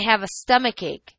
I have a stomach ache.